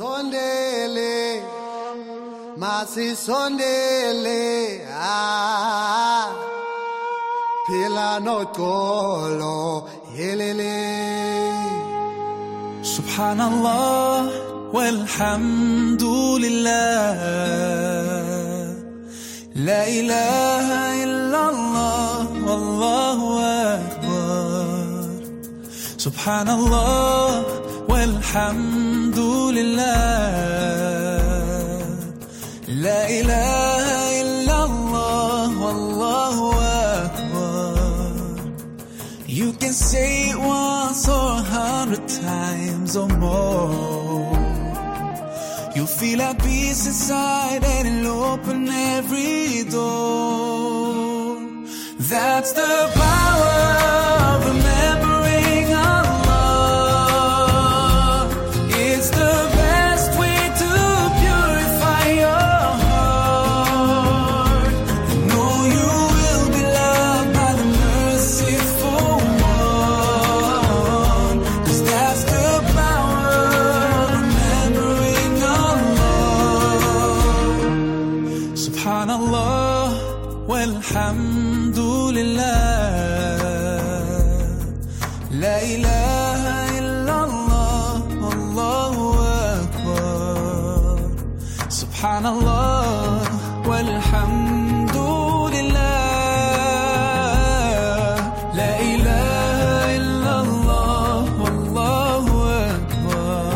Sondele, masi sondele, ah, pila nokolo, yelele. Subhanallah, walhamdulillah, la ilaha illallah, wallahu akbar. Subhanallah. والله أكبر سبحان الله والحمد لله لا إله إلا الله والله أكبر You can say it once or a hundred times or more. You'll feel at peace inside and it'll open every door. That's the walhamdulillah. La ilaha illallah, Allahu Akbar. Subhanallah walhamdulillah. La ilaha illallah, Allahu Akbar.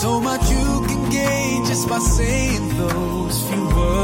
So much you can gain just by saying those few words.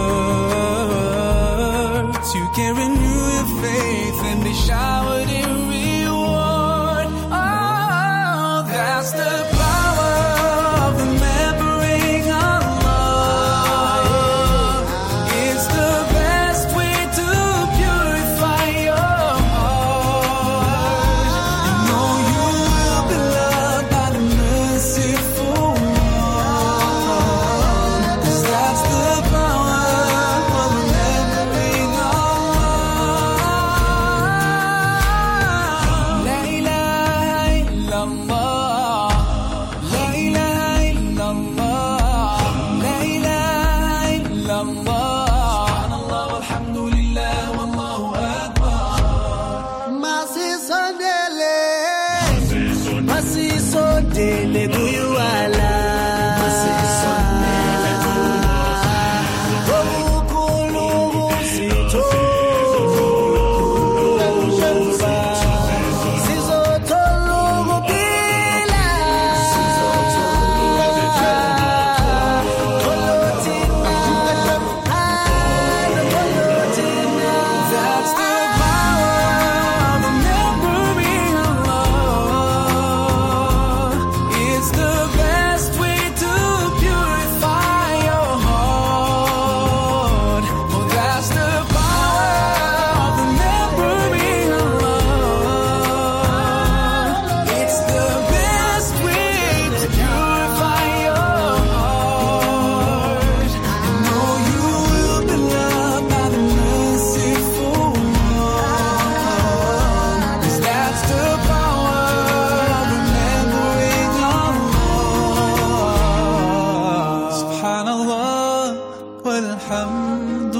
والحمد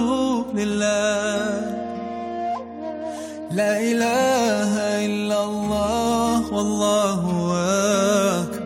لله. لا إله إلا الله والله أكبر.